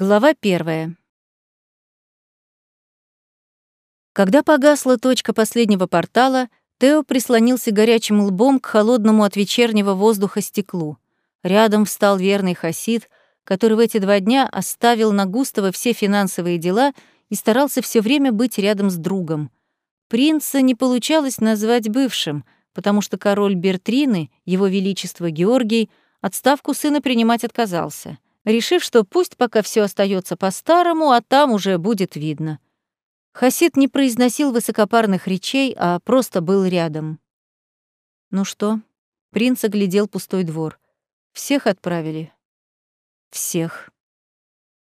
Глава первая. Когда погасла точка последнего портала, Тео прислонился горячим лбом к холодному от вечернего воздуха стеклу. Рядом встал верный Хасид, который в эти два дня оставил на Густава все финансовые дела и старался все время быть рядом с другом. Принца не получалось назвать бывшим, потому что король Бертрины, его величество Георгий, отставку сына принимать отказался, решив, что пусть пока все остается по-старому, а там уже будет видно. Хасид не произносил высокопарных речей, а просто был рядом. «Ну что?» Принц оглядел пустой двор. «Всех отправили?» «Всех».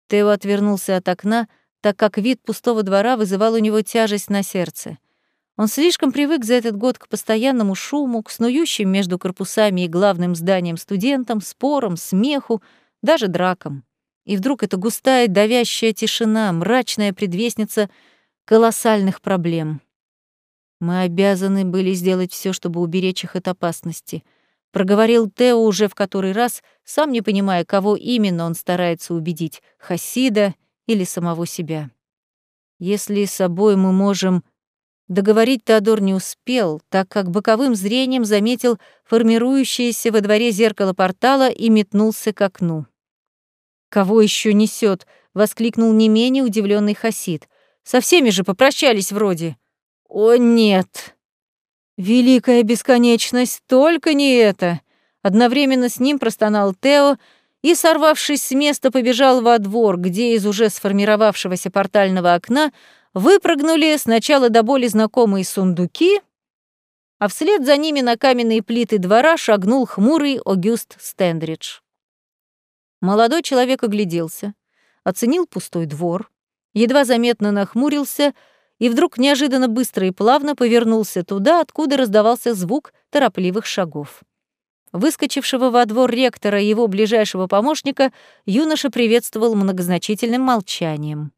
Тео отвернулся от окна, так как вид пустого двора вызывал у него тяжесть на сердце. Он слишком привык за этот год к постоянному шуму, к снующим между корпусами и главным зданием студентам, спорам, смеху, даже дракам. И вдруг эта густая давящая тишина, мрачная предвестница колоссальных проблем. Мы обязаны были сделать все, чтобы уберечь их от опасности. Проговорил Тео уже в который раз, сам не понимая, кого именно он старается убедить — Хасида или самого себя. Если с собой мы можем Договорить Теодор не успел, так как боковым зрением заметил формирующееся во дворе зеркало портала и метнулся к окну. «Кого еще несет? воскликнул не менее удивленный Хасид. «Со всеми же попрощались вроде». «О, нет!» «Великая бесконечность, только не это!» Одновременно с ним простонал Тео и, сорвавшись с места, побежал во двор, где из уже сформировавшегося портального окна выпрыгнули сначала до боли знакомые сундуки, а вслед за ними на каменные плиты двора шагнул хмурый Огюст Стендридж. Молодой человек огляделся, оценил пустой двор, едва заметно нахмурился и вдруг неожиданно быстро и плавно повернулся туда, откуда раздавался звук торопливых шагов. Выскочившего во двор ректора и его ближайшего помощника юноша приветствовал многозначительным молчанием.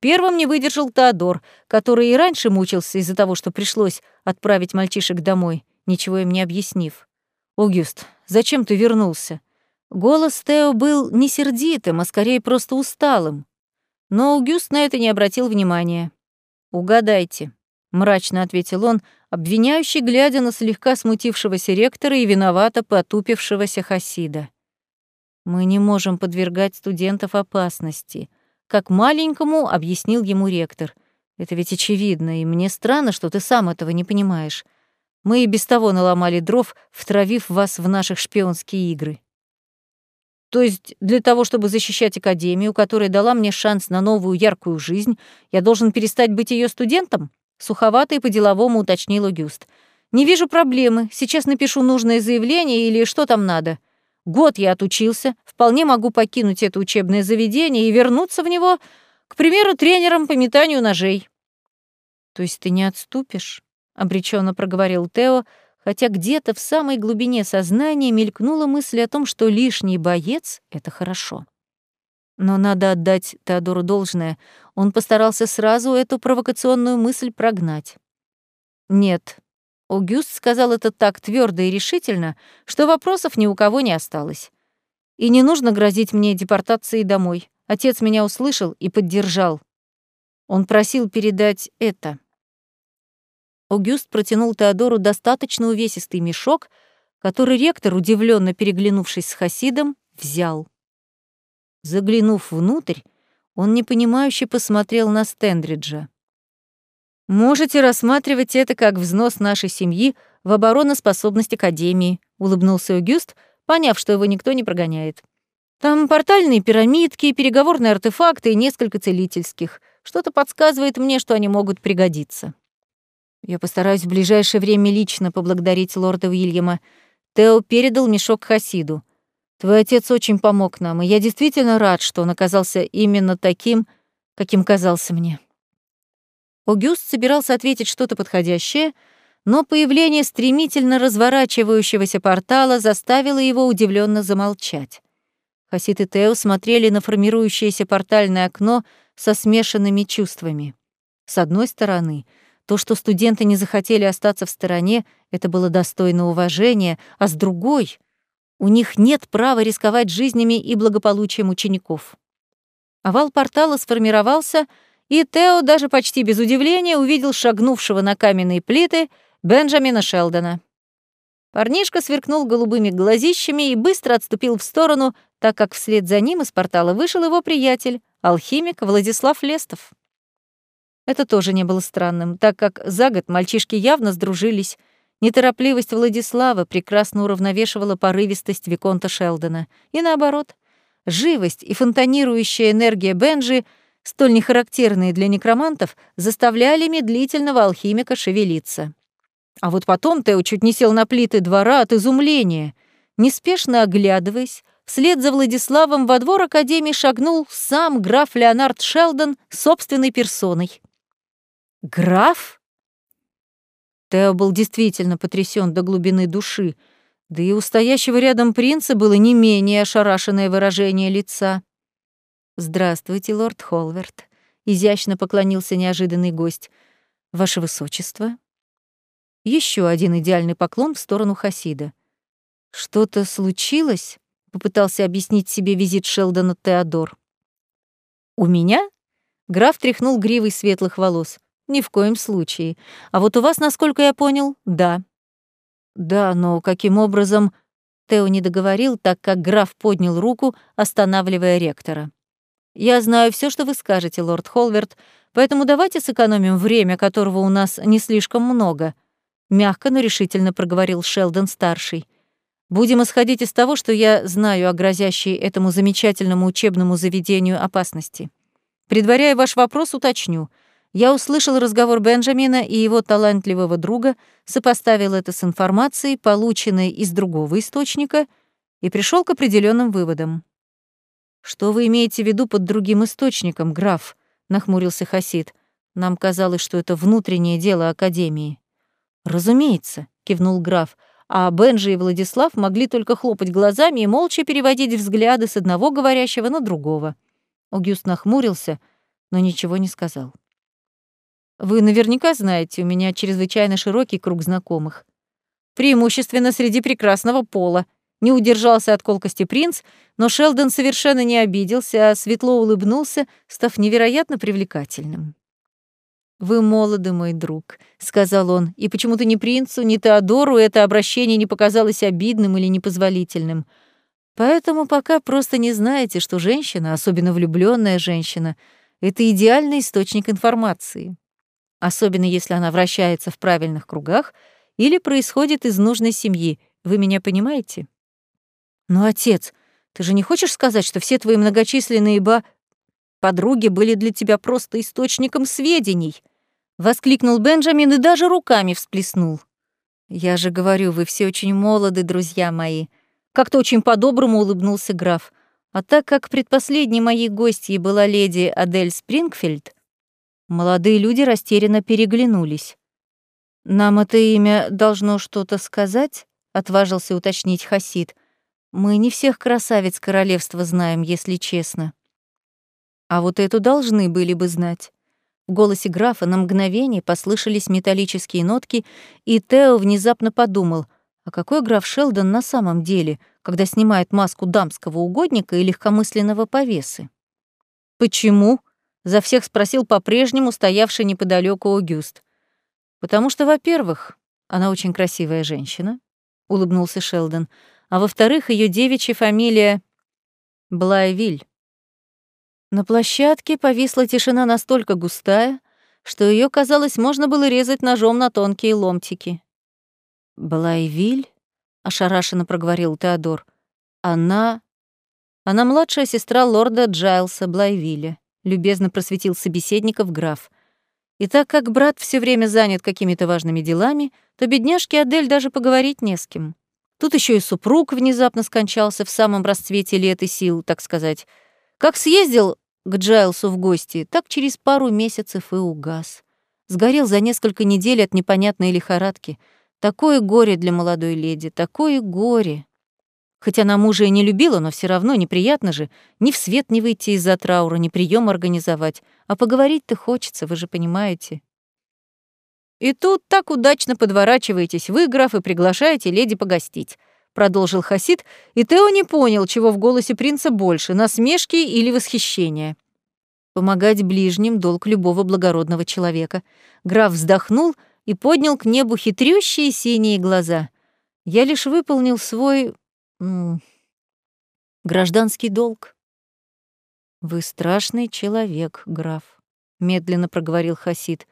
Первым не выдержал Теодор, который и раньше мучился из-за того, что пришлось отправить мальчишек домой, ничего им не объяснив. «Огюст, зачем ты вернулся?» Голос Тео был не сердитым, а скорее просто усталым. Но Огюст на это не обратил внимания. «Угадайте», — мрачно ответил он, обвиняющий, глядя на слегка смутившегося ректора и виновато потупившегося Хасида. «Мы не можем подвергать студентов опасности как маленькому объяснил ему ректор. Это ведь очевидно, и мне странно, что ты сам этого не понимаешь. Мы и без того наломали дров, втравив вас в наших шпионские игры. То есть для того, чтобы защищать Академию, которая дала мне шанс на новую яркую жизнь, я должен перестать быть ее студентом? Суховато и по-деловому уточнил Огюст. Не вижу проблемы. Сейчас напишу нужное заявление или что там надо. Год я отучился, вполне могу покинуть это учебное заведение и вернуться в него, к примеру, тренером по метанию ножей. То есть ты не отступишь? обреченно проговорил Тео, хотя где-то в самой глубине сознания мелькнула мысль о том, что лишний боец — это хорошо. Но надо отдать Теодору должное, он постарался сразу эту провокационную мысль прогнать. Нет, Огюст сказал это так твердо и решительно, что вопросов ни у кого не осталось. И не нужно грозить мне депортацией домой. Отец меня услышал и поддержал. Он просил передать это. Огюст протянул Теодору достаточно увесистый мешок, который ректор, удивленно переглянувшись с Хасидом, взял. Заглянув внутрь, он непонимающе посмотрел на Стендриджа. «Можете рассматривать это как взнос нашей семьи в обороноспособность Академии», — улыбнулся Огюст, поняв, что его никто не прогоняет. «Там портальные пирамидки, переговорные артефакты и несколько целительских. Что-то подсказывает мне, что они могут пригодиться». «Я постараюсь в ближайшее время лично поблагодарить лорда Уильяма. Тео передал мешок Хасиду. Твой отец очень помог нам, и я действительно рад, что он оказался именно таким, каким казался мне». Огюст собирался ответить что-то подходящее, но появление стремительно разворачивающегося портала заставило его удивленно замолчать. Хасид и Тео смотрели на формирующееся портальное окно со смешанными чувствами. С одной стороны, то, что студенты не захотели остаться в стороне, это было достойно уважения, а с другой — у них нет права рисковать жизнями и благополучием учеников. Овал портала сформировался, и Тео даже почти без удивления увидел шагнувшего на каменные плиты Бенджамина Шелдона. Парнишка сверкнул голубыми глазищами и быстро отступил в сторону, так как вслед за ним из портала вышел его приятель, алхимик Владислав Лестов. Это тоже не было странным, так как за год мальчишки явно сдружились. Неторопливость Владислава прекрасно уравновешивала порывистость Виконта Шелдона. И наоборот, живость и фонтанирующая энергия Бенджи, столь нехарактерные для некромантов, заставляли медлительного алхимика шевелиться. А вот потом Тео чуть не сел на плиты двора от изумления. Неспешно оглядываясь, вслед за Владиславом во двор Академии шагнул сам граф Леонард Шелдон собственной персоной. «Граф?» Тео был действительно потрясен до глубины души, да и у стоящего рядом принца было не менее ошарашенное выражение лица. «Здравствуйте, лорд Холверт», — изящно поклонился неожиданный гость. «Ваше высочество?» Еще один идеальный поклон в сторону Хасида. «Что-то случилось?» — попытался объяснить себе визит Шелдона Теодор. «У меня?» — граф тряхнул гривой светлых волос. «Ни в коем случае. А вот у вас, насколько я понял, да». «Да, но каким образом...» Тео не договорил, так как граф поднял руку, останавливая ректора. «Я знаю все, что вы скажете, лорд Холверт, поэтому давайте сэкономим время, которого у нас не слишком много», мягко, но решительно проговорил Шелдон-старший. Будем исходить из того, что я знаю о грозящей этому замечательному учебному заведению опасности. Предваряя ваш вопрос, уточню. Я услышал разговор Бенджамина и его талантливого друга, сопоставил это с информацией, полученной из другого источника, и пришел к определенным выводам. «Что вы имеете в виду под другим источником, граф?» — нахмурился Хасид. «Нам казалось, что это внутреннее дело Академии». «Разумеется», — кивнул граф, а Бенжи и Владислав могли только хлопать глазами и молча переводить взгляды с одного говорящего на другого. Огюст нахмурился, но ничего не сказал. «Вы наверняка знаете, у меня чрезвычайно широкий круг знакомых. Преимущественно среди прекрасного пола», не удержался от колкости принц, но Шелдон совершенно не обиделся, а светло улыбнулся, став невероятно привлекательным. «Вы молоды, мой друг», — сказал он, и почему-то ни принцу, ни Теодору это обращение не показалось обидным или непозволительным. Поэтому пока просто не знаете, что женщина, особенно влюбленная женщина, это идеальный источник информации. Особенно если она вращается в правильных кругах или происходит из нужной семьи. Вы меня понимаете? Ну, отец, ты же не хочешь сказать, что все твои многочисленные ба... Подруги были для тебя просто источником сведений. Воскликнул Бенджамин и даже руками всплеснул. «Я же говорю, вы все очень молоды, друзья мои». Как-то очень по-доброму улыбнулся граф. А так как предпоследней моей гостьей была леди Адель Спрингфельд, молодые люди растерянно переглянулись. «Нам это имя должно что-то сказать?» — отважился уточнить Хасид. «Мы не всех красавиц королевства знаем, если честно». «А вот эту должны были бы знать». В голосе графа на мгновение послышались металлические нотки, и Тео внезапно подумал, а какой граф Шелдон на самом деле, когда снимает маску дамского угодника и легкомысленного повесы? «Почему?» — за всех спросил по-прежнему стоявший неподалеку Огюст. «Потому что, во-первых, она очень красивая женщина», — улыбнулся Шелдон, «а во-вторых, ее девичья фамилия Блайвиль. На площадке повисла тишина настолько густая, что ее, казалось, можно было резать ножом на тонкие ломтики. «Блайвиль?» — ошарашенно проговорил Теодор. «Она...» «Она младшая сестра лорда Джайлса Блайвилля», — любезно просветил собеседников граф. «И так как брат все время занят какими-то важными делами, то бедняжке Адель даже поговорить не с кем. Тут еще и супруг внезапно скончался в самом расцвете лет и сил, так сказать. Как съездил к Джайлсу в гости, так через пару месяцев и угас. Сгорел за несколько недель от непонятной лихорадки. Такое горе для молодой леди, такое горе. Хотя она мужа и не любила, но все равно неприятно же ни в свет не выйти из-за траура, ни прием организовать. А поговорить-то хочется, вы же понимаете. И тут так удачно подворачиваетесь вы, граф, и приглашаете леди погостить продолжил Хасид, и Тео не понял, чего в голосе принца больше — насмешки или восхищения. Помогать ближним — долг любого благородного человека. Граф вздохнул и поднял к небу хитрющие синие глаза. Я лишь выполнил свой... М гражданский долг. «Вы страшный человек, граф», — медленно проговорил Хасид.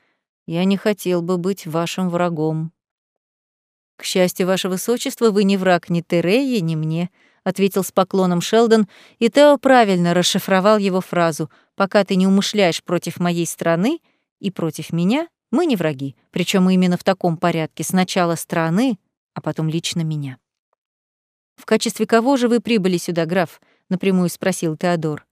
«Я не хотел бы быть вашим врагом». «К счастью, ваше высочество, вы не враг ни Терее, ни мне», — ответил с поклоном Шелдон, и Тео правильно расшифровал его фразу «Пока ты не умышляешь против моей страны и против меня, мы не враги, причем именно в таком порядке, сначала страны, а потом лично меня». «В качестве кого же вы прибыли сюда, граф?» — напрямую спросил Теодор.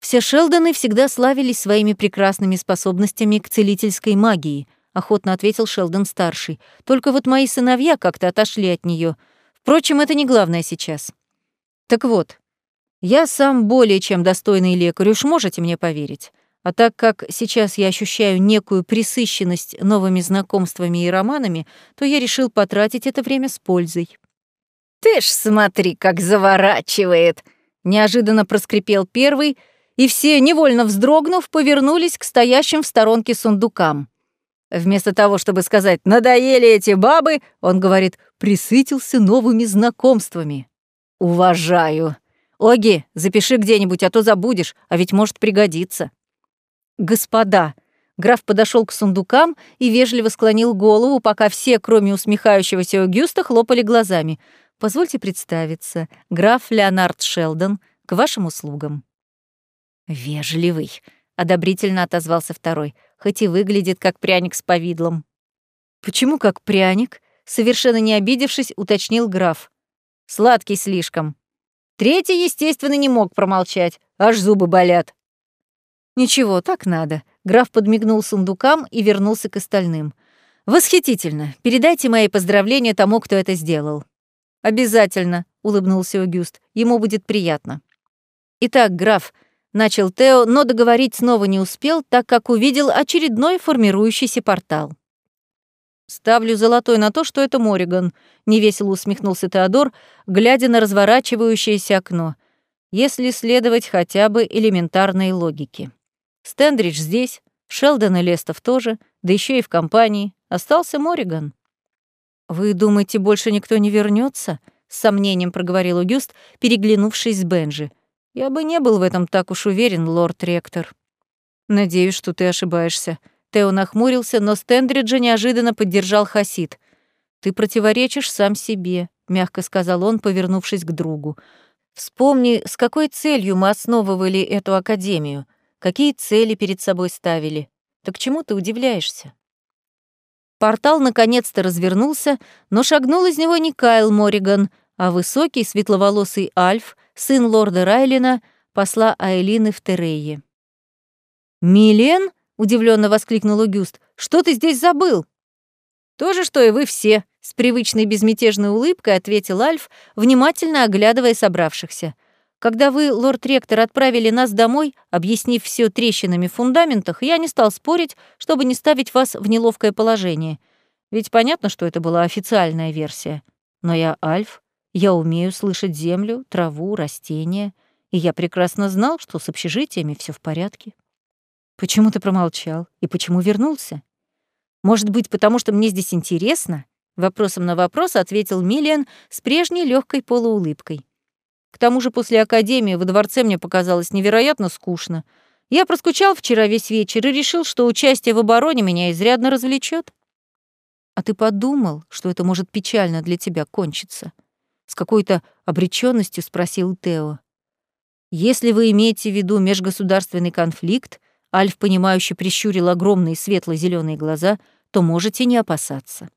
Все Шелдоны всегда славились своими прекрасными способностями к целительской магии, охотно ответил Шелдон-старший. Только вот мои сыновья как-то отошли от нее. Впрочем, это не главное сейчас. Так вот, я сам более чем достойный лекарь, уж можете мне поверить. А так как сейчас я ощущаю некую присыщенность новыми знакомствами и романами, то я решил потратить это время с пользой. «Ты ж смотри, как заворачивает!» Неожиданно проскрипел первый — и все, невольно вздрогнув, повернулись к стоящим в сторонке сундукам. Вместо того, чтобы сказать «надоели эти бабы», он говорит «присытился новыми знакомствами». «Уважаю. Оги, запиши где-нибудь, а то забудешь, а ведь может пригодиться». «Господа», Граф подошел к сундукам и вежливо склонил голову, пока все, кроме усмехающегося Огюста, хлопали глазами. «Позвольте представиться. Граф Леонард Шелдон, к вашим услугам». «Вежливый», — одобрительно отозвался второй, хоть и выглядит как пряник с повидлом. «Почему как пряник?» — совершенно не обидевшись, уточнил граф. «Сладкий слишком». Третий, естественно, не мог промолчать, аж зубы болят. «Ничего, так надо», — граф подмигнул сундукам и вернулся к остальным. «Восхитительно. Передайте мои поздравления тому, кто это сделал». «Обязательно», — улыбнулся Огюст. «Ему будет приятно». «Итак, граф, Начал Тео, но договорить снова не успел, так как увидел очередной формирующийся портал. «Ставлю золотой на то, что это Мориган», — невесело усмехнулся Теодор, глядя на разворачивающееся окно. «Если следовать хотя бы элементарной логике. Стендридж здесь, Шелдон и Лестов тоже, да еще и в компании. Остался Мориган». «Вы думаете, больше никто не вернется? с сомнением проговорил Огюст, переглянувшись с Бенжи. Я бы не был в этом так уж уверен, лорд-ректор. Надеюсь, что ты ошибаешься. Тео нахмурился, но Стендриджа неожиданно поддержал Хасид. Ты противоречишь сам себе, мягко сказал он, повернувшись к другу. Вспомни, с какой целью мы основывали эту академию, какие цели перед собой ставили. Так чему ты удивляешься? Портал наконец-то развернулся, но шагнул из него не Кайл Мориган, а высокий светловолосый Альф сын лорда Райлина, посла Айлины в Терее. «Милен?» — удивленно воскликнул Огюст. «Что ты здесь забыл?» «То же, что и вы все», — с привычной безмятежной улыбкой ответил Альф, внимательно оглядывая собравшихся. «Когда вы, лорд-ректор, отправили нас домой, объяснив все трещинами в фундаментах, я не стал спорить, чтобы не ставить вас в неловкое положение. Ведь понятно, что это была официальная версия. Но я Альф, я умею слышать землю, траву, растения, и я прекрасно знал, что с общежитиями все в порядке. Почему ты промолчал? И почему вернулся? Может быть, потому что мне здесь интересно? Вопросом на вопрос ответил Миллиан с прежней легкой полуулыбкой. К тому же после академии во дворце мне показалось невероятно скучно. Я проскучал вчера весь вечер и решил, что участие в обороне меня изрядно развлечет. А ты подумал, что это может печально для тебя кончиться? С какой-то обреченностью спросил Тео. Если вы имеете в виду межгосударственный конфликт, Альф, понимающе прищурил огромные светло-зеленые глаза, то можете не опасаться.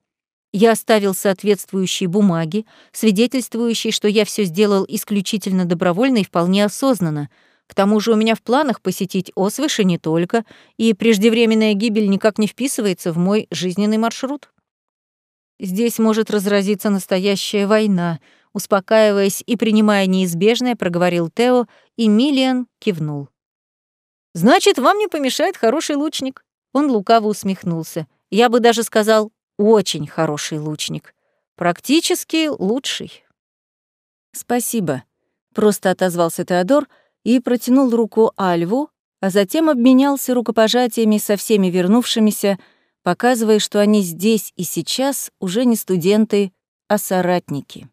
Я оставил соответствующие бумаги, свидетельствующие, что я все сделал исключительно добровольно и вполне осознанно. К тому же у меня в планах посетить Освыш не только, и преждевременная гибель никак не вписывается в мой жизненный маршрут. Здесь может разразиться настоящая война, успокаиваясь и принимая неизбежное, проговорил Тео, и Миллиан кивнул. Значит, вам не помешает хороший лучник. Он лукаво усмехнулся. Я бы даже сказал, очень хороший лучник. Практически лучший. Спасибо, просто отозвался Теодор и протянул руку Альву, а затем обменялся рукопожатиями со всеми вернувшимися, показывая, что они здесь и сейчас уже не студенты, а соратники.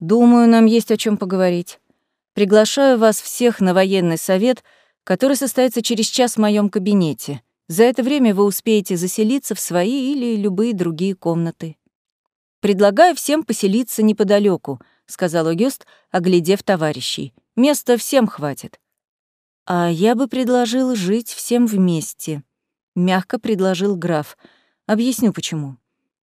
«Думаю, нам есть о чем поговорить. Приглашаю вас всех на военный совет, который состоится через час в моем кабинете. За это время вы успеете заселиться в свои или любые другие комнаты. Предлагаю всем поселиться неподалеку, сказал Огюст, оглядев товарищей. Места всем хватит. А я бы предложил жить всем вместе, мягко предложил граф. Объясню почему.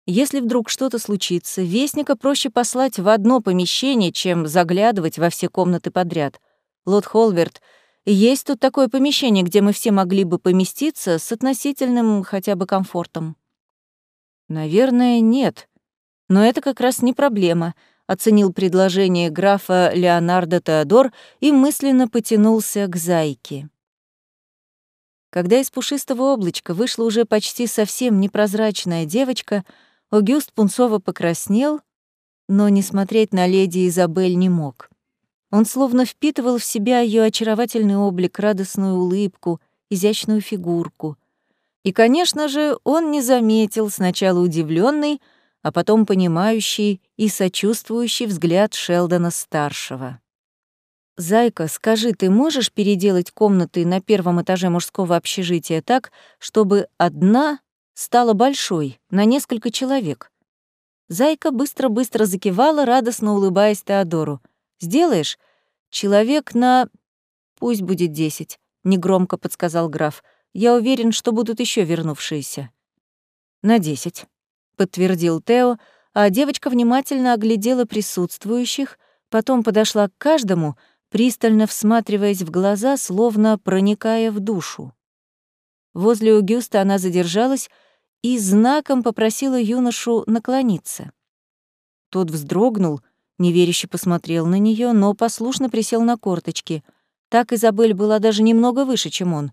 Если вдруг что-то случится, вестника проще послать в одно помещение, чем заглядывать во все комнаты подряд. Лот Холверт, есть тут такое помещение, где мы все могли бы поместиться с относительным хотя бы комфортом. Наверное, нет. Но это как раз не проблема, оценил предложение графа Леонардо Теодор и мысленно потянулся к зайке. Когда из пушистого облачка вышла уже почти совсем непрозрачная девочка, Огюст Пунцово покраснел, но не смотреть на леди Изабель не мог. Он словно впитывал в себя ее очаровательный облик, радостную улыбку, изящную фигурку. И, конечно же, он не заметил сначала удивленный, а потом понимающий и сочувствующий взгляд Шелдона-старшего. «Зайка, скажи, ты можешь переделать комнаты на первом этаже мужского общежития так, чтобы одна стала большой, на несколько человек. Зайка быстро-быстро закивала, радостно улыбаясь Теодору. «Сделаешь? Человек на... Пусть будет десять», — негромко подсказал граф. «Я уверен, что будут еще вернувшиеся». «На десять», — подтвердил Тео, а девочка внимательно оглядела присутствующих, потом подошла к каждому, пристально всматриваясь в глаза, словно проникая в душу. Возле Угюста она задержалась, и знаком попросила юношу наклониться. Тот вздрогнул, неверяще посмотрел на нее, но послушно присел на корточки. Так Изабель была даже немного выше, чем он.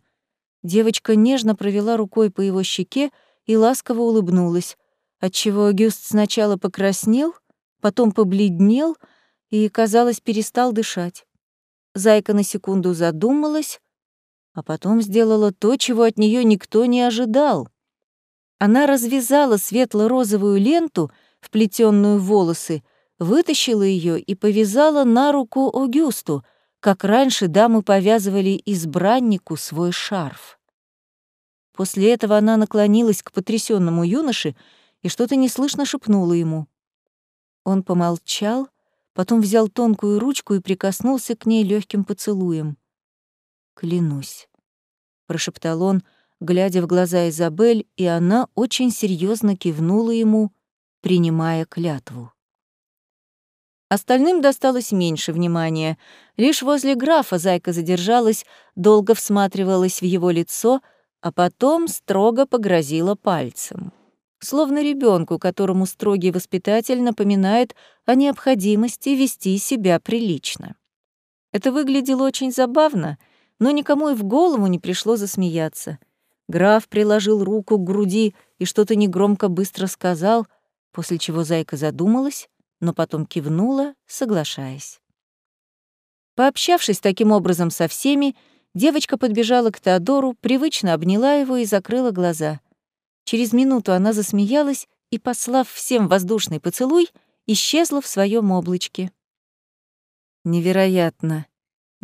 Девочка нежно провела рукой по его щеке и ласково улыбнулась, отчего Гюст сначала покраснел, потом побледнел и, казалось, перестал дышать. Зайка на секунду задумалась, а потом сделала то, чего от нее никто не ожидал. Она развязала светло-розовую ленту, вплетенную в волосы, вытащила ее и повязала на руку Огюсту, как раньше дамы повязывали избраннику свой шарф. После этого она наклонилась к потрясенному юноше и что-то неслышно шепнула ему. Он помолчал, потом взял тонкую ручку и прикоснулся к ней легким поцелуем. «Клянусь», — прошептал он, глядя в глаза Изабель, и она очень серьезно кивнула ему, принимая клятву. Остальным досталось меньше внимания. Лишь возле графа зайка задержалась, долго всматривалась в его лицо, а потом строго погрозила пальцем. Словно ребенку, которому строгий воспитатель напоминает о необходимости вести себя прилично. Это выглядело очень забавно, но никому и в голову не пришло засмеяться — Граф приложил руку к груди и что-то негромко быстро сказал, после чего зайка задумалась, но потом кивнула, соглашаясь. Пообщавшись таким образом со всеми, девочка подбежала к Теодору, привычно обняла его и закрыла глаза. Через минуту она засмеялась и, послав всем воздушный поцелуй, исчезла в своем облачке. «Невероятно!»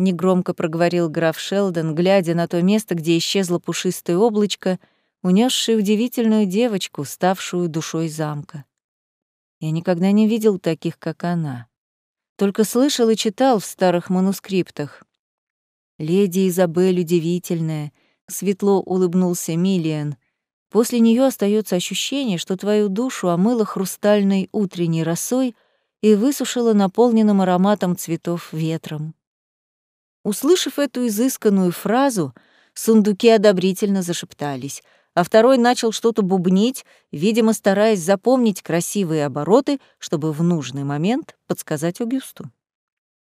негромко проговорил граф Шелдон, глядя на то место, где исчезло пушистое облачко, унесшее удивительную девочку, ставшую душой замка. Я никогда не видел таких, как она. Только слышал и читал в старых манускриптах. Леди Изабель удивительная, светло улыбнулся Миллиан. После нее остается ощущение, что твою душу омыло хрустальной утренней росой и высушило наполненным ароматом цветов ветром. Услышав эту изысканную фразу, сундуки одобрительно зашептались, а второй начал что-то бубнить, видимо, стараясь запомнить красивые обороты, чтобы в нужный момент подсказать Огюсту.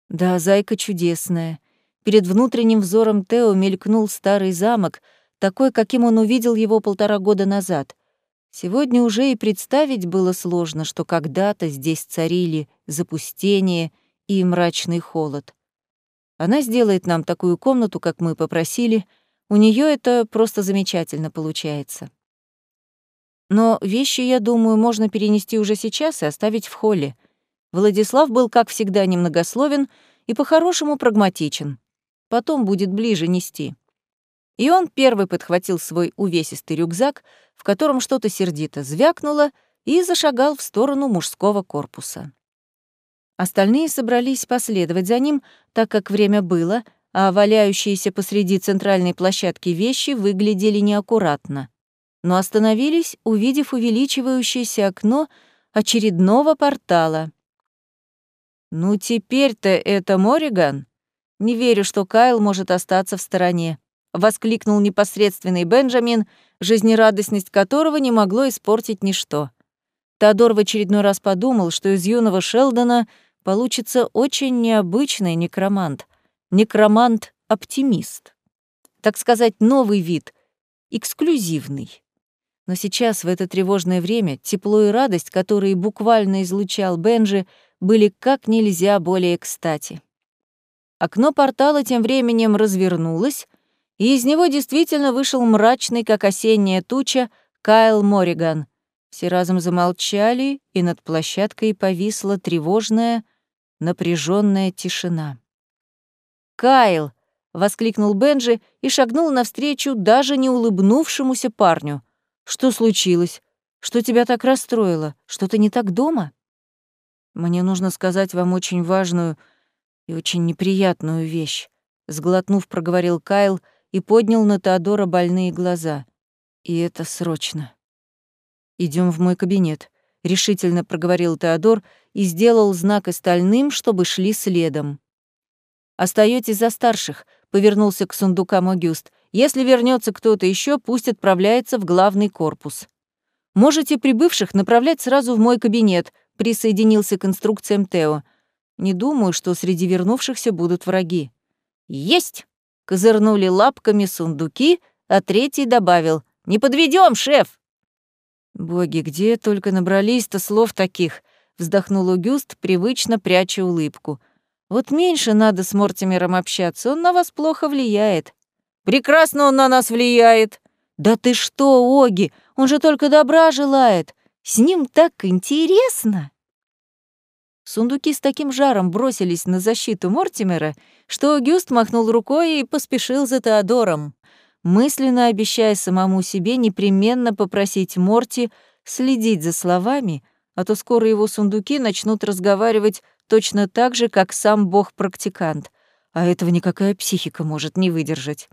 Да, зайка чудесная. Перед внутренним взором Тео мелькнул старый замок, такой, каким он увидел его полтора года назад. Сегодня уже и представить было сложно, что когда-то здесь царили запустение и мрачный холод. Она сделает нам такую комнату, как мы попросили. У нее это просто замечательно получается. Но вещи, я думаю, можно перенести уже сейчас и оставить в холле. Владислав был, как всегда, немногословен и по-хорошему прагматичен. Потом будет ближе нести. И он первый подхватил свой увесистый рюкзак, в котором что-то сердито звякнуло, и зашагал в сторону мужского корпуса. Остальные собрались последовать за ним, так как время было, а валяющиеся посреди центральной площадки вещи выглядели неаккуратно. Но остановились, увидев увеличивающееся окно очередного портала. «Ну теперь-то это Мориган? Не верю, что Кайл может остаться в стороне», — воскликнул непосредственный Бенджамин, жизнерадостность которого не могло испортить ничто. Теодор в очередной раз подумал, что из юного Шелдона получится очень необычный некромант. Некромант-оптимист. Так сказать, новый вид, эксклюзивный. Но сейчас, в это тревожное время, тепло и радость, которые буквально излучал Бенджи, были как нельзя более кстати. Окно портала тем временем развернулось, и из него действительно вышел мрачный, как осенняя туча, Кайл Мориган. Все разом замолчали, и над площадкой повисла тревожная, напряженная тишина. «Кайл!» — воскликнул Бенджи и шагнул навстречу даже не улыбнувшемуся парню. «Что случилось? Что тебя так расстроило? Что-то не так дома?» «Мне нужно сказать вам очень важную и очень неприятную вещь», — сглотнув, проговорил Кайл и поднял на Теодора больные глаза. «И это срочно». Идем в мой кабинет», — решительно проговорил Теодор и сделал знак остальным, чтобы шли следом. Остаетесь за старших», — повернулся к сундукам Огюст. «Если вернется кто-то еще, пусть отправляется в главный корпус. Можете прибывших направлять сразу в мой кабинет», — присоединился к инструкциям Тео. «Не думаю, что среди вернувшихся будут враги». «Есть!» — козырнули лапками сундуки, а третий добавил. «Не подведем, шеф!» «Боги, где только набрались-то слов таких!» — вздохнул Угюст, привычно пряча улыбку. «Вот меньше надо с Мортимером общаться, он на вас плохо влияет». «Прекрасно он на нас влияет!» «Да ты что, Оги, он же только добра желает! С ним так интересно!» Сундуки с таким жаром бросились на защиту Мортимера, что Огюст махнул рукой и поспешил за Теодором мысленно обещая самому себе непременно попросить Морти следить за словами, а то скоро его сундуки начнут разговаривать точно так же, как сам бог-практикант, а этого никакая психика может не выдержать.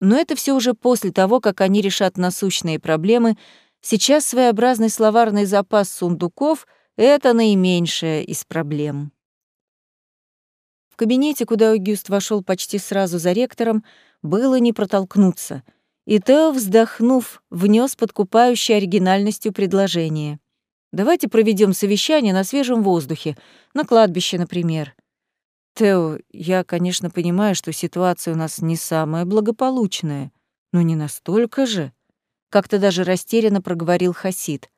Но это все уже после того, как они решат насущные проблемы. Сейчас своеобразный словарный запас сундуков — это наименьшая из проблем. В кабинете, куда Аугюст вошел почти сразу за ректором, было не протолкнуться, и Тео, вздохнув, внес подкупающее оригинальностью предложение. «Давайте проведем совещание на свежем воздухе, на кладбище, например». «Тео, я, конечно, понимаю, что ситуация у нас не самая благополучная, но не настолько же», — как-то даже растерянно проговорил Хасид.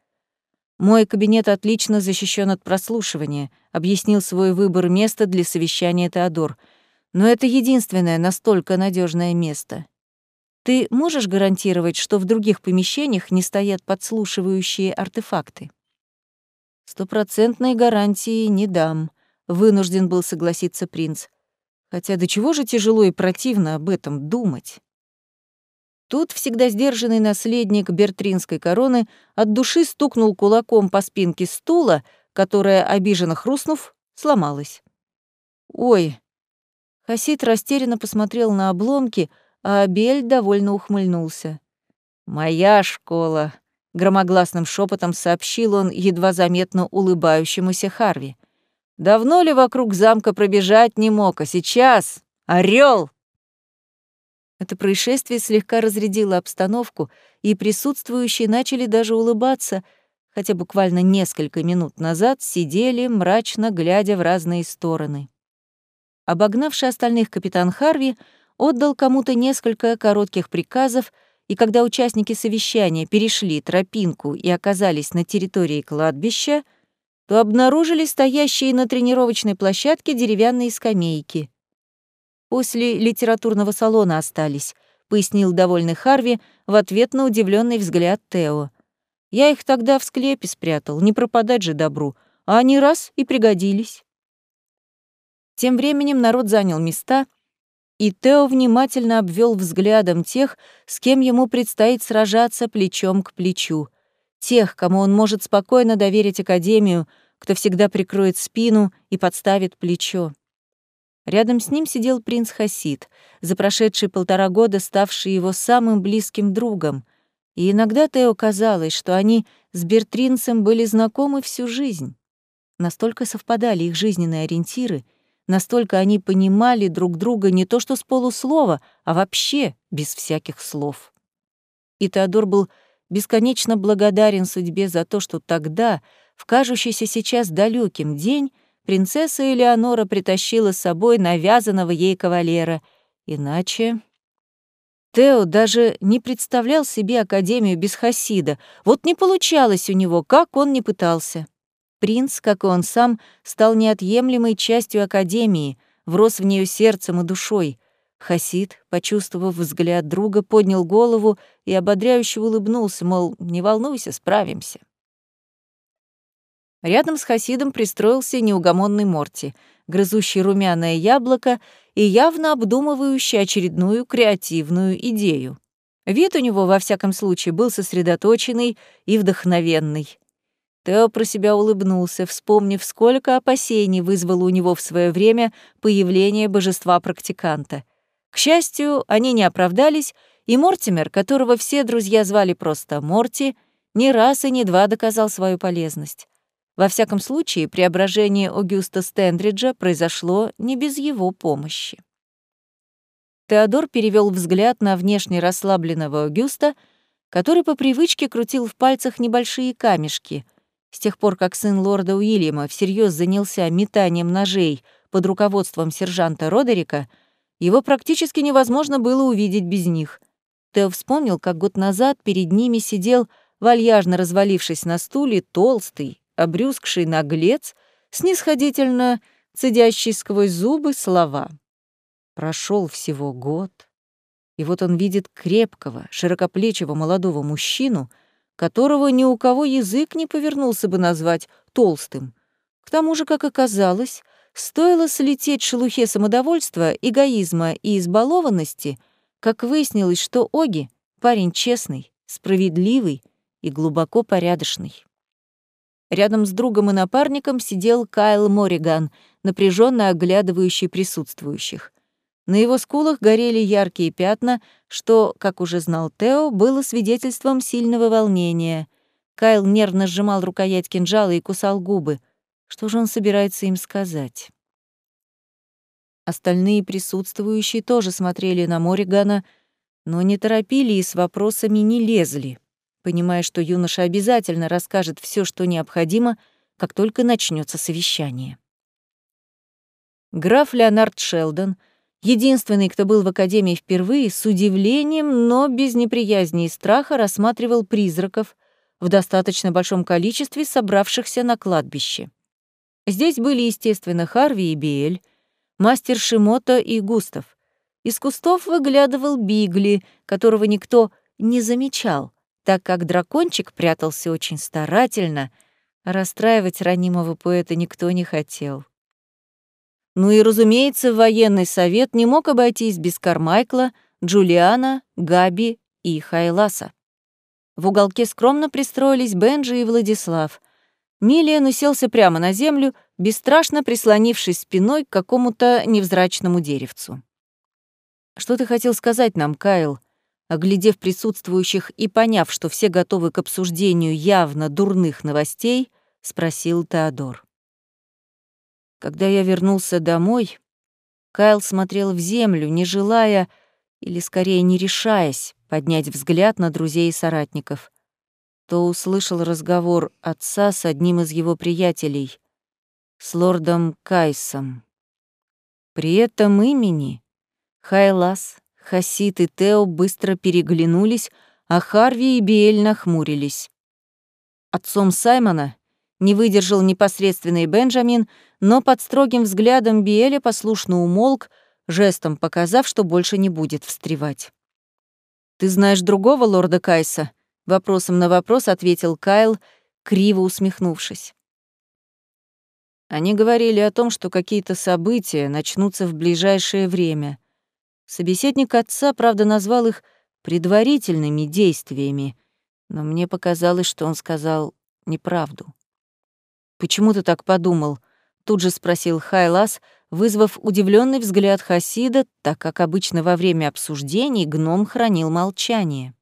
«Мой кабинет отлично защищен от прослушивания», — объяснил свой выбор места для совещания Теодор — но это единственное настолько надежное место. Ты можешь гарантировать, что в других помещениях не стоят подслушивающие артефакты? Стопроцентной гарантии не дам, вынужден был согласиться принц. Хотя до чего же тяжело и противно об этом думать. Тут всегда сдержанный наследник бертринской короны от души стукнул кулаком по спинке стула, которая, обиженно хрустнув, сломалась. «Ой, Хасид растерянно посмотрел на обломки, а Абель довольно ухмыльнулся. «Моя школа», — громогласным шепотом сообщил он едва заметно улыбающемуся Харви. «Давно ли вокруг замка пробежать не мог, а сейчас? Орел!» Это происшествие слегка разрядило обстановку, и присутствующие начали даже улыбаться, хотя буквально несколько минут назад сидели, мрачно глядя в разные стороны. Обогнавший остальных капитан Харви отдал кому-то несколько коротких приказов, и когда участники совещания перешли тропинку и оказались на территории кладбища, то обнаружили стоящие на тренировочной площадке деревянные скамейки. После литературного салона остались, пояснил довольный Харви в ответ на удивленный взгляд Тео. Я их тогда в склепе спрятал, не пропадать же добру, а они раз и пригодились. Тем временем народ занял места, и Тео внимательно обвел взглядом тех, с кем ему предстоит сражаться плечом к плечу. Тех, кому он может спокойно доверить Академию, кто всегда прикроет спину и подставит плечо. Рядом с ним сидел принц Хасид, за прошедшие полтора года ставший его самым близким другом, и иногда Тео казалось, что они с Бертринцем были знакомы всю жизнь. Настолько совпадали их жизненные ориентиры — Настолько они понимали друг друга не то что с полуслова, а вообще без всяких слов. И Теодор был бесконечно благодарен судьбе за то, что тогда, в кажущийся сейчас далеким день, принцесса Элеонора притащила с собой навязанного ей кавалера. Иначе... Тео даже не представлял себе Академию без Хасида. Вот не получалось у него, как он не пытался. Принц, как и он сам, стал неотъемлемой частью Академии, врос в нее сердцем и душой. Хасид, почувствовав взгляд друга, поднял голову и ободряюще улыбнулся, мол, не волнуйся, справимся. Рядом с Хасидом пристроился неугомонный Морти, грызущий румяное яблоко и явно обдумывающий очередную креативную идею. Вид у него, во всяком случае, был сосредоточенный и вдохновенный. Тео про себя улыбнулся, вспомнив, сколько опасений вызвало у него в свое время появление божества-практиканта. К счастью, они не оправдались, и Мортимер, которого все друзья звали просто Морти, ни раз и ни два доказал свою полезность. Во всяком случае, преображение Огюста Стендриджа произошло не без его помощи. Теодор перевел взгляд на внешне расслабленного Огюста, который по привычке крутил в пальцах небольшие камешки — с тех пор, как сын лорда Уильяма всерьез занялся метанием ножей под руководством сержанта Родерика, его практически невозможно было увидеть без них. Тео вспомнил, как год назад перед ними сидел, вальяжно развалившись на стуле, толстый, обрюзгший наглец, снисходительно цедящий сквозь зубы слова. Прошел всего год, и вот он видит крепкого, широкоплечего молодого мужчину — которого ни у кого язык не повернулся бы назвать толстым. К тому же, как оказалось, стоило слететь шелухе самодовольства, эгоизма и избалованности, как выяснилось, что Оги — парень честный, справедливый и глубоко порядочный. Рядом с другом и напарником сидел Кайл Мориган, напряженно оглядывающий присутствующих. На его скулах горели яркие пятна, что, как уже знал Тео, было свидетельством сильного волнения. Кайл нервно сжимал рукоять кинжала и кусал губы. Что же он собирается им сказать? Остальные присутствующие тоже смотрели на Моригана, но не торопили и с вопросами не лезли, понимая, что юноша обязательно расскажет все, что необходимо, как только начнется совещание. Граф Леонард Шелдон — единственный, кто был в Академии впервые, с удивлением, но без неприязни и страха рассматривал призраков в достаточно большом количестве собравшихся на кладбище. Здесь были, естественно, Харви и Биэль, мастер Шимото и Густав. Из кустов выглядывал Бигли, которого никто не замечал, так как дракончик прятался очень старательно, а расстраивать ранимого поэта никто не хотел. Ну и, разумеется, военный совет не мог обойтись без Кармайкла, Джулиана, Габи и Хайласа. В уголке скромно пристроились Бенджи и Владислав. Милиан уселся прямо на землю, бесстрашно прислонившись спиной к какому-то невзрачному деревцу. «Что ты хотел сказать нам, Кайл?» Оглядев присутствующих и поняв, что все готовы к обсуждению явно дурных новостей, спросил Теодор. Когда я вернулся домой, Кайл смотрел в землю, не желая, или скорее не решаясь, поднять взгляд на друзей и соратников. То услышал разговор отца с одним из его приятелей, с лордом Кайсом. При этом имени Хайлас, Хасит и Тео быстро переглянулись, а Харви и Биэль нахмурились. Отцом Саймона не выдержал непосредственный Бенджамин, но под строгим взглядом Биэля послушно умолк, жестом показав, что больше не будет встревать. «Ты знаешь другого лорда Кайса?» Вопросом на вопрос ответил Кайл, криво усмехнувшись. Они говорили о том, что какие-то события начнутся в ближайшее время. Собеседник отца, правда, назвал их предварительными действиями, но мне показалось, что он сказал неправду. «Почему ты так подумал?» — тут же спросил Хайлас, вызвав удивленный взгляд Хасида, так как обычно во время обсуждений гном хранил молчание.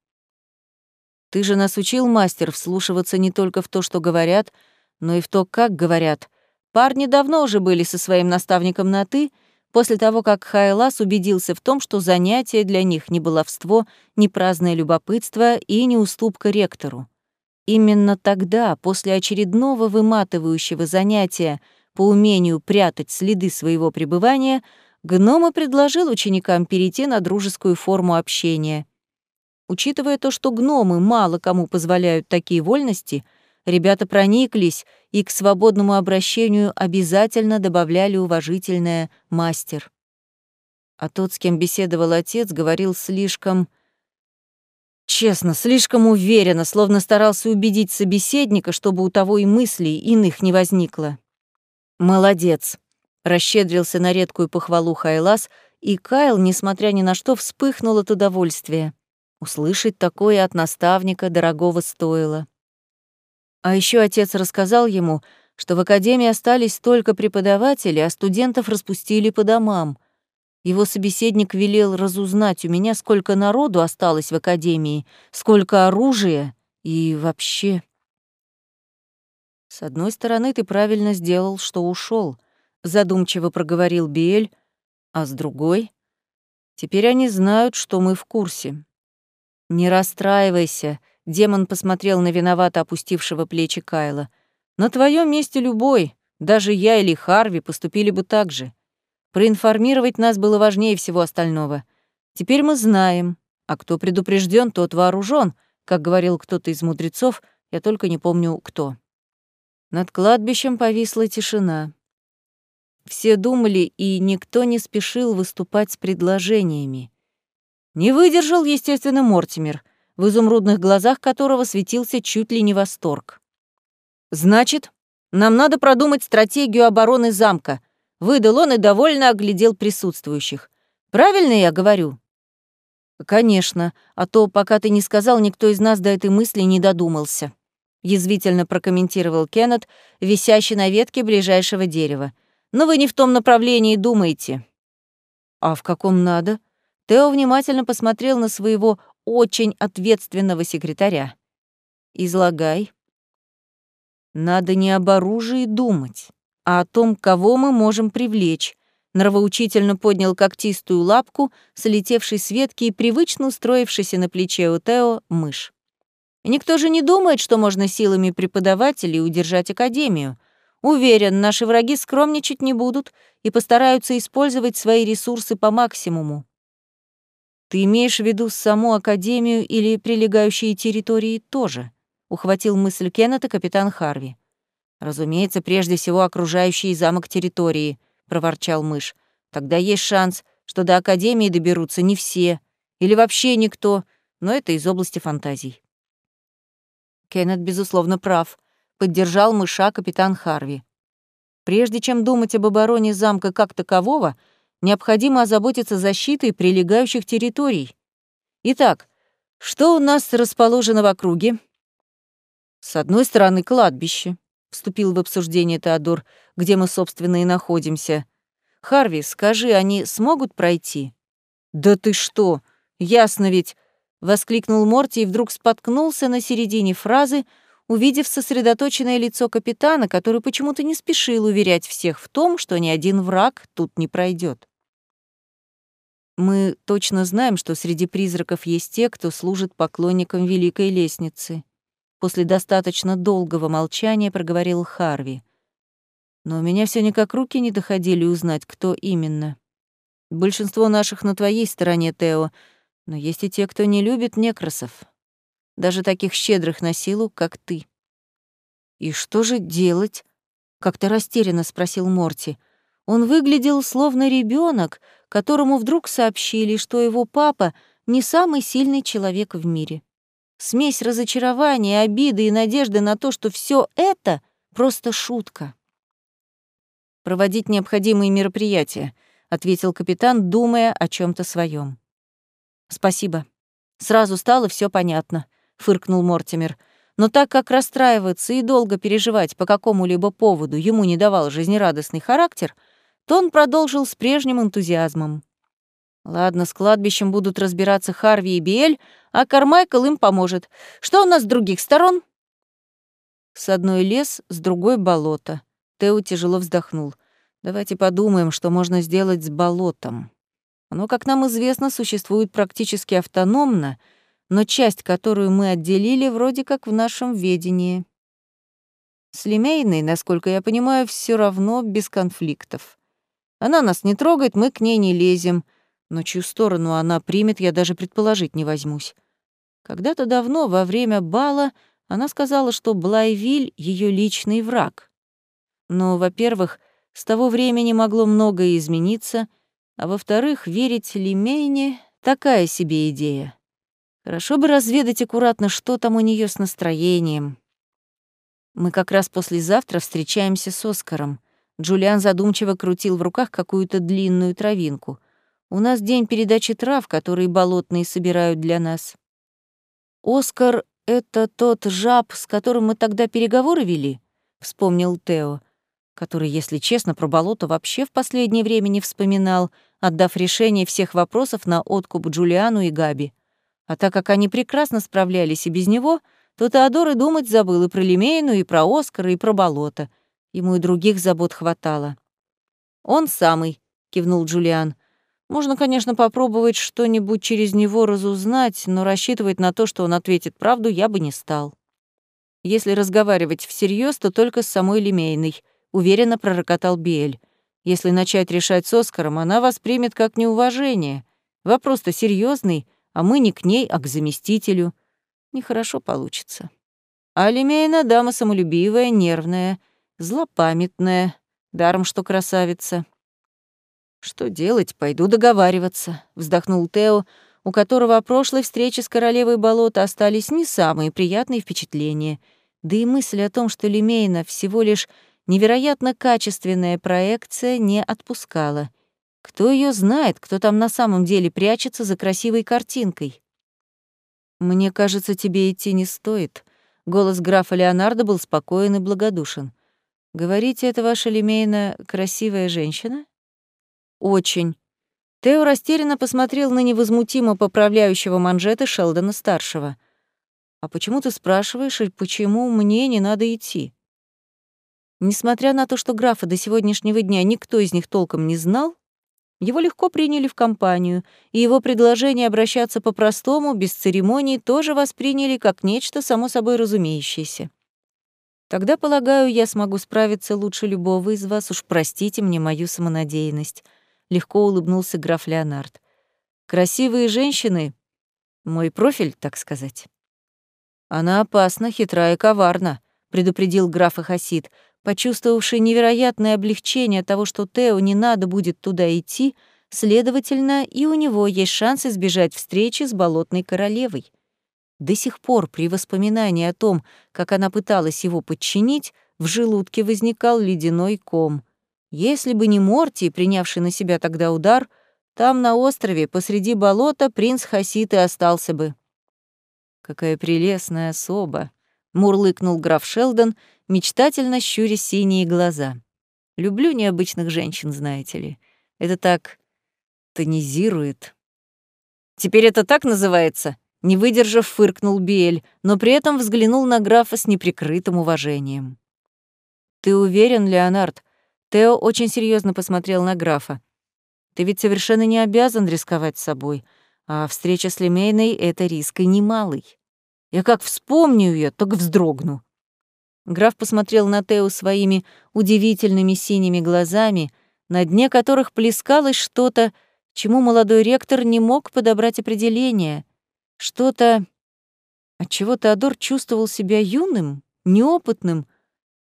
«Ты же нас учил, мастер, вслушиваться не только в то, что говорят, но и в то, как говорят», Парни давно уже были со своим наставником на «ты», после того, как Хайлас убедился в том, что занятие для них не баловство, не праздное любопытство и не уступка ректору. Именно тогда, после очередного выматывающего занятия по умению прятать следы своего пребывания, Гнома предложил ученикам перейти на дружескую форму общения. Учитывая то, что гномы мало кому позволяют такие вольности — Ребята прониклись и к свободному обращению обязательно добавляли уважительное «мастер». А тот, с кем беседовал отец, говорил слишком... Честно, слишком уверенно, словно старался убедить собеседника, чтобы у того и мыслей иных не возникло. «Молодец!» — расщедрился на редкую похвалу Хайлас, и Кайл, несмотря ни на что, вспыхнул от удовольствия. Услышать такое от наставника дорогого стоило. А еще отец рассказал ему, что в академии остались только преподаватели, а студентов распустили по домам. Его собеседник велел разузнать у меня, сколько народу осталось в академии, сколько оружия и вообще. С одной стороны, ты правильно сделал, что ушел, задумчиво проговорил Биэль, а с другой, теперь они знают, что мы в курсе. Не расстраивайся, Демон посмотрел на виновато опустившего плечи Кайла. «На твоем месте любой, даже я или Харви, поступили бы так же. Проинформировать нас было важнее всего остального. Теперь мы знаем, а кто предупрежден, тот вооружен, как говорил кто-то из мудрецов, я только не помню кто». Над кладбищем повисла тишина. Все думали, и никто не спешил выступать с предложениями. Не выдержал, естественно, Мортимер — в изумрудных глазах которого светился чуть ли не восторг. «Значит, нам надо продумать стратегию обороны замка», выдал он и довольно оглядел присутствующих. «Правильно я говорю?» «Конечно, а то, пока ты не сказал, никто из нас до этой мысли не додумался», язвительно прокомментировал Кеннет, висящий на ветке ближайшего дерева. «Но вы не в том направлении думаете». «А в каком надо?» Тео внимательно посмотрел на своего очень ответственного секретаря. Излагай. Надо не об оружии думать, а о том, кого мы можем привлечь. Нравоучительно поднял когтистую лапку, слетевший с ветки и привычно устроившийся на плече у Тео мышь. Никто же не думает, что можно силами преподавателей удержать Академию. Уверен, наши враги скромничать не будут и постараются использовать свои ресурсы по максимуму. Ты имеешь в виду саму Академию или прилегающие территории тоже? Ухватил мысль Кеннета капитан Харви. Разумеется, прежде всего окружающие замок территории, проворчал мышь. Тогда есть шанс, что до Академии доберутся не все, или вообще никто, но это из области фантазий. Кеннет, безусловно, прав. Поддержал мыша капитан Харви. Прежде чем думать об обороне замка как такового, необходимо озаботиться защитой прилегающих территорий. Итак, что у нас расположено в округе? С одной стороны, кладбище, вступил в обсуждение Теодор, где мы, собственно, и находимся. Харви, скажи, они смогут пройти? Да ты что? Ясно ведь, воскликнул Морти и вдруг споткнулся на середине фразы, увидев сосредоточенное лицо капитана, который почему-то не спешил уверять всех в том, что ни один враг тут не пройдет. Мы точно знаем, что среди призраков есть те, кто служит поклонникам Великой Лестницы. После достаточно долгого молчания проговорил Харви. Но у меня все никак руки не доходили узнать, кто именно. Большинство наших на твоей стороне, Тео, но есть и те, кто не любит некросов даже таких щедрых на силу, как ты. «И что же делать?» — как-то растерянно спросил Морти. Он выглядел словно ребенок, которому вдруг сообщили, что его папа не самый сильный человек в мире. Смесь разочарования, обиды и надежды на то, что все это просто шутка. «Проводить необходимые мероприятия», — ответил капитан, думая о чем то своем. «Спасибо. Сразу стало все понятно», — фыркнул Мортимер. Но так как расстраиваться и долго переживать по какому-либо поводу ему не давал жизнерадостный характер, то он продолжил с прежним энтузиазмом. Ладно, с кладбищем будут разбираться Харви и Биэль, а Кармайкл им поможет. Что у нас с других сторон? С одной лес, с другой болото. Тео тяжело вздохнул. Давайте подумаем, что можно сделать с болотом. Оно, как нам известно, существует практически автономно, но часть, которую мы отделили, вроде как в нашем ведении. С Лемейной, насколько я понимаю, все равно без конфликтов. Она нас не трогает, мы к ней не лезем — но чью сторону она примет, я даже предположить не возьмусь. Когда-то давно, во время бала, она сказала, что Блайвиль — ее личный враг. Но, во-первых, с того времени могло многое измениться, а во-вторых, верить Лимейне — такая себе идея. Хорошо бы разведать аккуратно, что там у нее с настроением. Мы как раз послезавтра встречаемся с Оскаром. Джулиан задумчиво крутил в руках какую-то длинную травинку — у нас день передачи трав, которые болотные собирают для нас. Оскар — это тот жаб, с которым мы тогда переговоры вели, вспомнил Тео, который, если честно, про болото вообще в последнее время не вспоминал, отдав решение всех вопросов на откуп Джулиану и Габи. А так как они прекрасно справлялись и без него, то Теодор и думать забыл и про Лемейну, и про Оскара, и про болото. Ему и других забот хватало. «Он самый», — кивнул Джулиан. Можно, конечно, попробовать что-нибудь через него разузнать, но рассчитывать на то, что он ответит правду, я бы не стал. Если разговаривать всерьез, то только с самой Лемейной, уверенно пророкотал Биэль. Если начать решать с Оскаром, она воспримет как неуважение. Вопрос-то серьезный, а мы не к ней, а к заместителю. Нехорошо получится. А Лемейна — дама самолюбивая, нервная, злопамятная, даром что красавица. «Что делать? Пойду договариваться», — вздохнул Тео, у которого о прошлой встрече с королевой болота остались не самые приятные впечатления. Да и мысль о том, что Лемейна всего лишь невероятно качественная проекция, не отпускала. Кто ее знает, кто там на самом деле прячется за красивой картинкой? «Мне кажется, тебе идти не стоит». Голос графа Леонардо был спокоен и благодушен. «Говорите, это ваша Лемейна красивая женщина?» «Очень». Тео растерянно посмотрел на невозмутимо поправляющего манжеты Шелдона-старшего. «А почему ты спрашиваешь, и почему мне не надо идти?» Несмотря на то, что графа до сегодняшнего дня никто из них толком не знал, его легко приняли в компанию, и его предложение обращаться по-простому, без церемоний, тоже восприняли как нечто само собой разумеющееся. Тогда, полагаю, я смогу справиться лучше любого из вас, уж простите мне мою самонадеянность легко улыбнулся граф Леонард. Красивые женщины — мой профиль, так сказать. Она опасна, хитра и коварна, предупредил граф Ахасид, почувствовавший невероятное облегчение того, что Тео не надо будет туда идти, следовательно, и у него есть шанс избежать встречи с болотной королевой. До сих пор при воспоминании о том, как она пыталась его подчинить, в желудке возникал ледяной ком. Если бы не Морти, принявший на себя тогда удар, там, на острове, посреди болота, принц Хасит и остался бы. «Какая прелестная особа!» — мурлыкнул граф Шелдон, мечтательно щуря синие глаза. «Люблю необычных женщин, знаете ли. Это так тонизирует». «Теперь это так называется?» Не выдержав, фыркнул Биэль, но при этом взглянул на графа с неприкрытым уважением. «Ты уверен, Леонард, Тео очень серьезно посмотрел на графа. «Ты ведь совершенно не обязан рисковать собой, а встреча с Лемейной — это риск и немалый. Я как вспомню ее, так вздрогну». Граф посмотрел на Тео своими удивительными синими глазами, на дне которых плескалось что-то, чему молодой ректор не мог подобрать определение. Что-то, от чего Теодор чувствовал себя юным, неопытным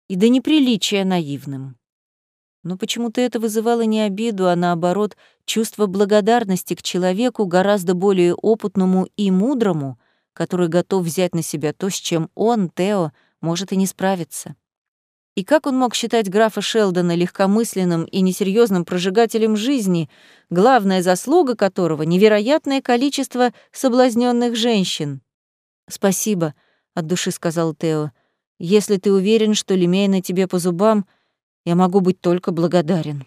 и до неприличия наивным. Но почему-то это вызывало не обиду, а наоборот, чувство благодарности к человеку гораздо более опытному и мудрому, который готов взять на себя то, с чем он, Тео, может и не справиться. И как он мог считать графа Шелдона легкомысленным и несерьезным прожигателем жизни, главная заслуга которого — невероятное количество соблазненных женщин? «Спасибо», — от души сказал Тео. «Если ты уверен, что Лемейна тебе по зубам, я могу быть только благодарен».